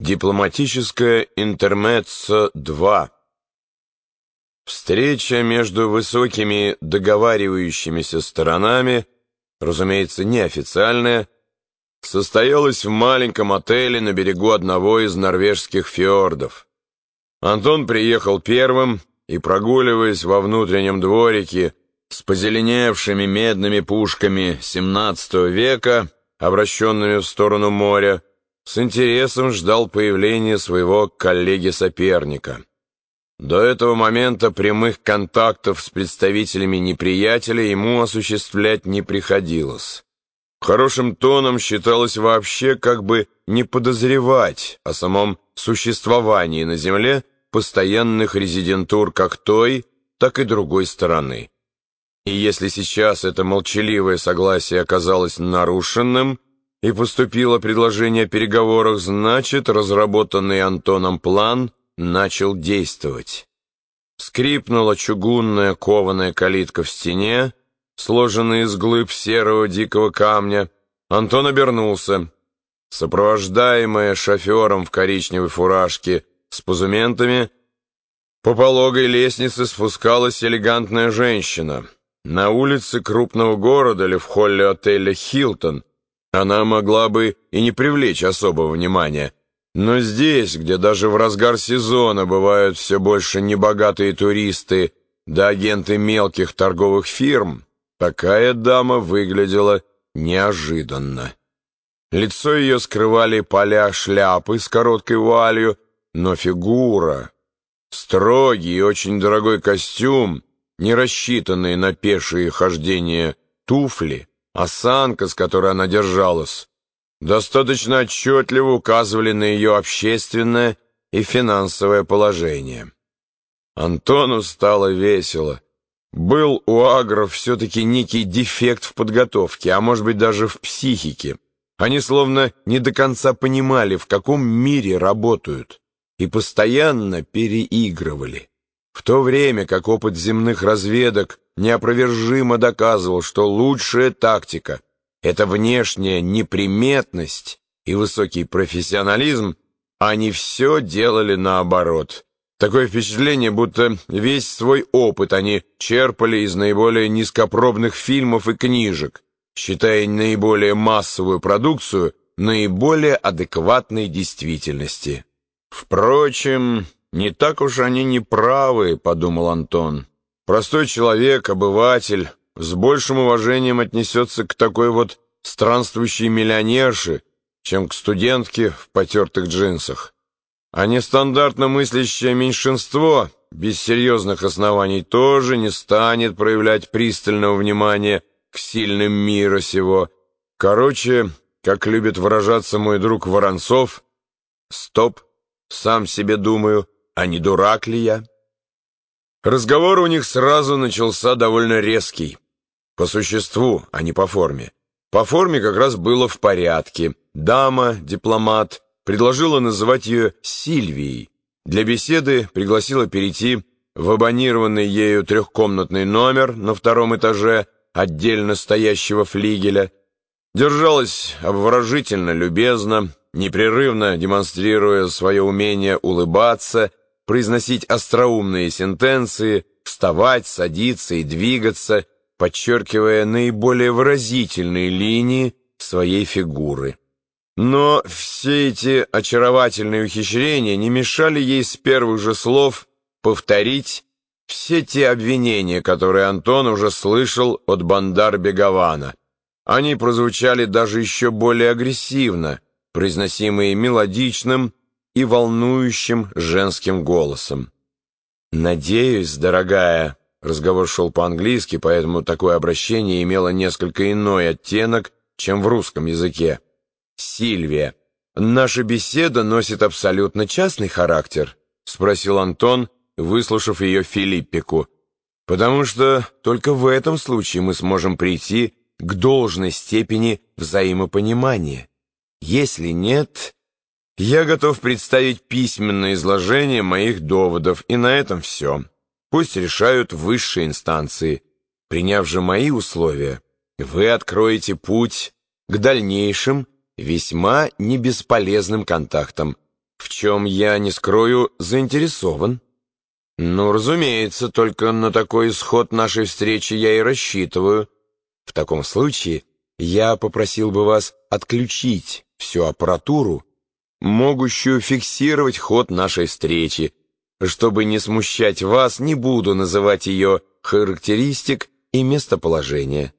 Дипломатическое интермеццо-2 Встреча между высокими договаривающимися сторонами, разумеется, неофициальная, состоялась в маленьком отеле на берегу одного из норвежских фьордов. Антон приехал первым и, прогуливаясь во внутреннем дворике с позеленевшими медными пушками XVII века, обращенными в сторону моря, с интересом ждал появления своего коллеги-соперника. До этого момента прямых контактов с представителями неприятеля ему осуществлять не приходилось. Хорошим тоном считалось вообще как бы не подозревать о самом существовании на Земле постоянных резидентур как той, так и другой стороны. И если сейчас это молчаливое согласие оказалось нарушенным, и поступило предложение о переговорах, значит, разработанный Антоном план начал действовать. Скрипнула чугунная кованая калитка в стене, сложенная из глыб серого дикого камня. Антон обернулся. Сопровождаемая шофером в коричневой фуражке с пузументами, по пологой лестнице спускалась элегантная женщина. На улице крупного города или в холле отеля «Хилтон» Она могла бы и не привлечь особого внимания, но здесь, где даже в разгар сезона бывают все больше небогатые туристы да агенты мелких торговых фирм, такая дама выглядела неожиданно. Лицо ее скрывали поля шляпы с короткой вуалью, но фигура, строгий и очень дорогой костюм, не рассчитанные на пешие хождения туфли, осанка, с которой она держалась, достаточно отчетливо указывали на ее общественное и финансовое положение. Антону стало весело. Был у агров все-таки некий дефект в подготовке, а может быть даже в психике. Они словно не до конца понимали, в каком мире работают, и постоянно переигрывали. В то время как опыт земных разведок неопровержимо доказывал, что лучшая тактика — это внешняя неприметность и высокий профессионализм, они все делали наоборот. Такое впечатление, будто весь свой опыт они черпали из наиболее низкопробных фильмов и книжек, считая наиболее массовую продукцию наиболее адекватной действительности. Впрочем, не так уж они не правы, подумал Антон. Простой человек, обыватель, с большим уважением отнесется к такой вот странствующей миллионерше, чем к студентке в потертых джинсах. А нестандартно мыслящее меньшинство без серьезных оснований тоже не станет проявлять пристального внимания к сильным мира сего. Короче, как любит выражаться мой друг Воронцов, «Стоп, сам себе думаю, а не дурак ли я?» Разговор у них сразу начался довольно резкий. По существу, а не по форме. По форме как раз было в порядке. Дама, дипломат, предложила называть ее Сильвией. Для беседы пригласила перейти в абонированный ею трехкомнатный номер на втором этаже отдельно стоящего флигеля. Держалась обворожительно, любезно, непрерывно демонстрируя свое умение улыбаться произносить остроумные сентенции, вставать, садиться и двигаться, подчеркивая наиболее выразительные линии своей фигуры. Но все эти очаровательные ухищрения не мешали ей с первых же слов повторить все те обвинения, которые Антон уже слышал от Бандар-Бегована. Они прозвучали даже еще более агрессивно, произносимые мелодичным, и волнующим женским голосом. «Надеюсь, дорогая...» Разговор шел по-английски, поэтому такое обращение имело несколько иной оттенок, чем в русском языке. «Сильвия, наша беседа носит абсолютно частный характер?» — спросил Антон, выслушав ее Филиппику. «Потому что только в этом случае мы сможем прийти к должной степени взаимопонимания. Если нет, я готов представить письменное изложение моих доводов, и на этом все. Пусть решают высшие инстанции. Приняв же мои условия, вы откроете путь к дальнейшим, весьма небесполезным контактам. в чем я, не скрою, заинтересован. Ну, разумеется, только на такой исход нашей встречи я и рассчитываю. В таком случае я попросил бы вас отключить всю аппаратуру, могущую фиксировать ход нашей встречи. Чтобы не смущать вас, не буду называть ее характеристик и местоположение.